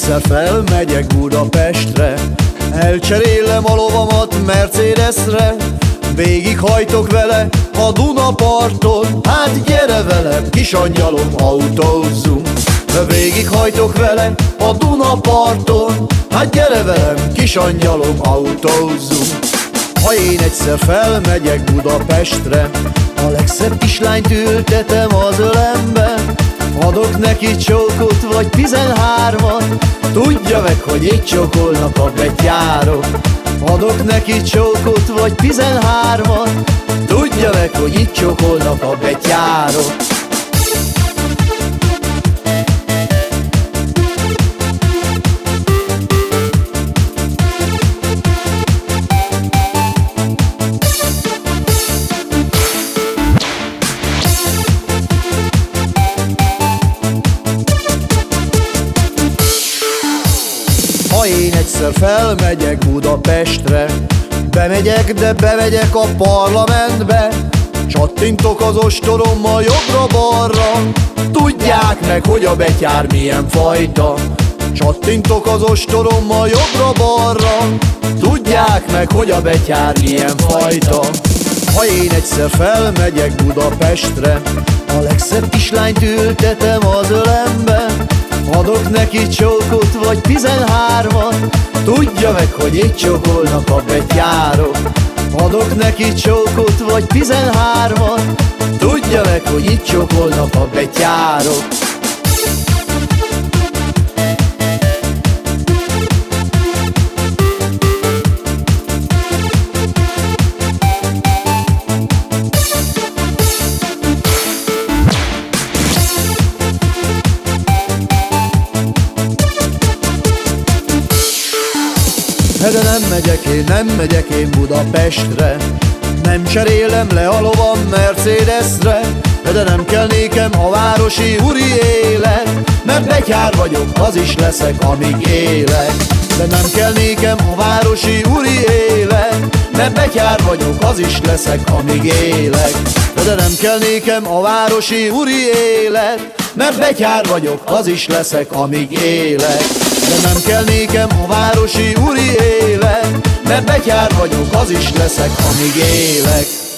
egyszer felmegyek Budapestre. Elcserélem a lovamat Mercedesre. Végighajtok vele a Dunaparton Hát gyere velem, kis angyalom, autózzunk. Végighajtok vele a Dunaparton Hát gyere velem, kis angyalom, autózzunk. Ha én egyszer felmegyek Budapestre A legszebb kislányt ültetem az ölembe Adok neki csókot vagy tizenhármat. Tudja meg, hogy itt csókolnak a betyárok. Adok neki csókot vagy tizenhármat. Tudja meg, hogy itt csókolnak a betyárok egyszer felmegyek Budapestre. Bemegyek, de bemegyek a parlamentbe. Csattintok az ostorommal jobbra-balra Tudják meg, hogy a betyár milyen fajta. Csattintok az ostorommal jobbra-balra Tudják meg, hogy a betyár milyen fajta. Ha én egyszer felmegyek Budapestre A legszebb kislányt ültetem az ölembe Adok neki csókot vagy tizenhármat. Tudja meg, hogy itt csókolnak a betyárok. Adok neki csókot vagy tizenhármat. Tudja meg, hogy itt csókolnak a betyárok De nem megyek én, nem megyek én Budapestre. Nem cserélem le a lovam Mercedesre. De nem kell nékem a városi úri élet Mert betyár vagyok, az is leszek, amíg élek. De nem kell nékem a városi úri élet Mert betyár vagyok, az is leszek, amíg élek. De nem kell nékem a városi úri élet Mert betyár vagyok, az is leszek, amíg élek de nem kell nékem a városi úri élet Mert betyár vagyok, az is leszek, amíg élek